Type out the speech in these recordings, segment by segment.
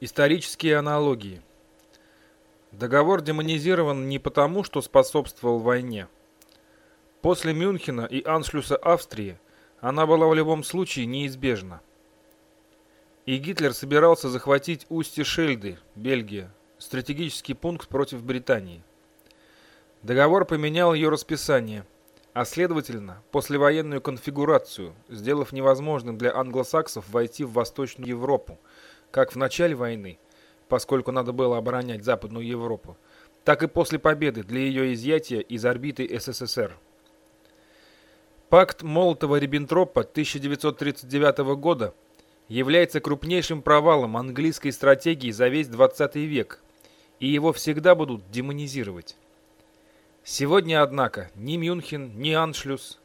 Исторические аналогии. Договор демонизирован не потому, что способствовал войне. После Мюнхена и аншлюса Австрии она была в любом случае неизбежна. И Гитлер собирался захватить устье Шельды, Бельгия, стратегический пункт против Британии. Договор поменял ее расписание, а следовательно, послевоенную конфигурацию, сделав невозможным для англосаксов войти в Восточную Европу, как в начале войны, поскольку надо было оборонять Западную Европу, так и после победы для ее изъятия из орбиты СССР. Пакт Молотова-Риббентропа 1939 года является крупнейшим провалом английской стратегии за весь 20 век, и его всегда будут демонизировать. Сегодня, однако, ни Мюнхен, ни Аншлюс,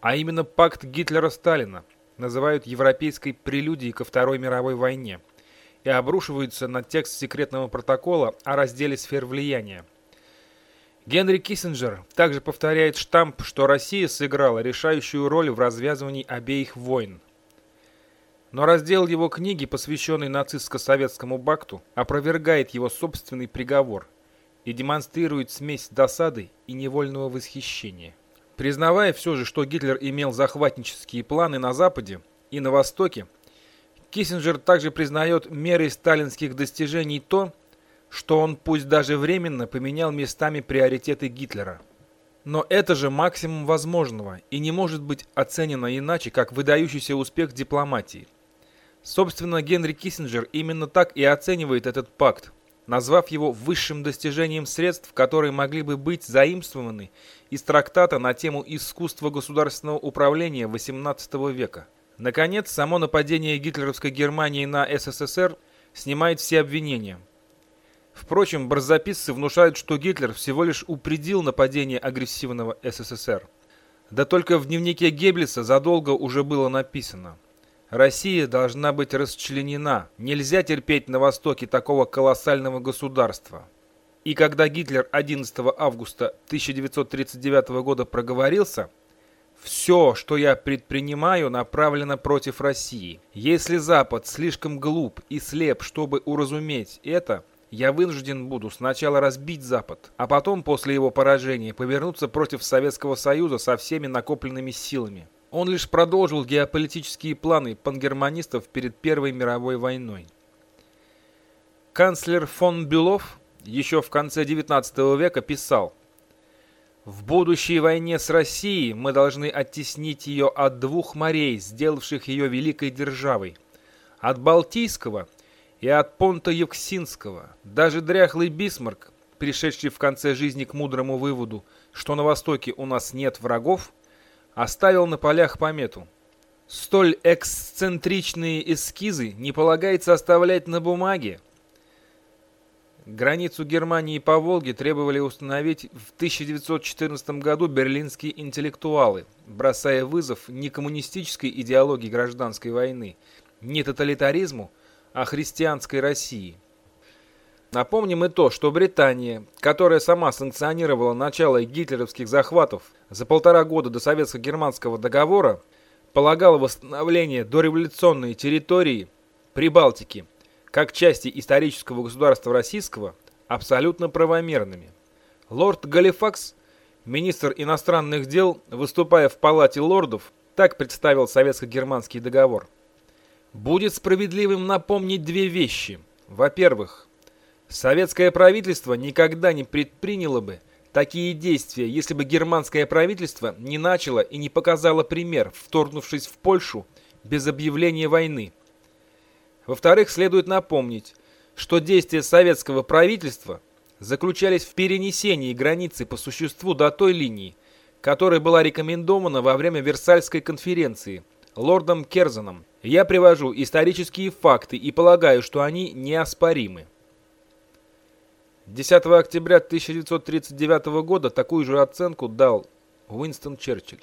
а именно пакт Гитлера-Сталина называют европейской прелюдией ко Второй мировой войне и обрушиваются на текст секретного протокола о разделе сфер влияния. Генри Киссинджер также повторяет штамп, что Россия сыграла решающую роль в развязывании обеих войн. Но раздел его книги, посвященный нацистско-советскому бакту, опровергает его собственный приговор – и демонстрирует смесь досады и невольного восхищения. Признавая все же, что Гитлер имел захватнические планы на Западе и на Востоке, Киссинджер также признает мерой сталинских достижений то, что он пусть даже временно поменял местами приоритеты Гитлера. Но это же максимум возможного и не может быть оценено иначе, как выдающийся успех дипломатии. Собственно, Генри Киссинджер именно так и оценивает этот пакт, назвав его высшим достижением средств, которые могли бы быть заимствованы из трактата на тему искусства государственного управления XVIII века. Наконец, само нападение гитлеровской Германии на СССР снимает все обвинения. Впрочем, барзаписцы внушают, что Гитлер всего лишь упредил нападение агрессивного СССР. Да только в дневнике Геббельса задолго уже было написано – Россия должна быть расчленена. Нельзя терпеть на Востоке такого колоссального государства. И когда Гитлер 11 августа 1939 года проговорился, «Все, что я предпринимаю, направлено против России. Если Запад слишком глуп и слеп, чтобы уразуметь это, я вынужден буду сначала разбить Запад, а потом, после его поражения, повернуться против Советского Союза со всеми накопленными силами». Он лишь продолжил геополитические планы пангерманистов перед Первой мировой войной. Канцлер фон Бюлов еще в конце XIX века писал «В будущей войне с Россией мы должны оттеснить ее от двух морей, сделавших ее великой державой, от Балтийского и от Понта Евксинского. Даже дряхлый Бисмарк, пришедший в конце жизни к мудрому выводу, что на Востоке у нас нет врагов, оставил на полях помету. Столь эксцентричные эскизы не полагается оставлять на бумаге. Границу Германии по Волге требовали установить в 1914 году берлинские интеллектуалы, бросая вызов не коммунистической идеологии гражданской войны, не тоталитаризму, а христианской России. Напомним и то, что Британия, которая сама санкционировала начало гитлеровских захватов за полтора года до советско-германского договора, полагала восстановление дореволюционной территории Прибалтики как части исторического государства российского абсолютно правомерными. Лорд Галифакс, министр иностранных дел, выступая в Палате лордов, так представил советско-германский договор. Будет справедливым напомнить две вещи. Во-первых, Советское правительство никогда не предприняло бы такие действия, если бы германское правительство не начало и не показало пример, вторгнувшись в Польшу без объявления войны. Во-вторых, следует напомнить, что действия советского правительства заключались в перенесении границы по существу до той линии, которая была рекомендована во время Версальской конференции лордом Керзаном. Я привожу исторические факты и полагаю, что они неоспоримы. 10 октября 1939 года такую же оценку дал Уинстон Черчилль.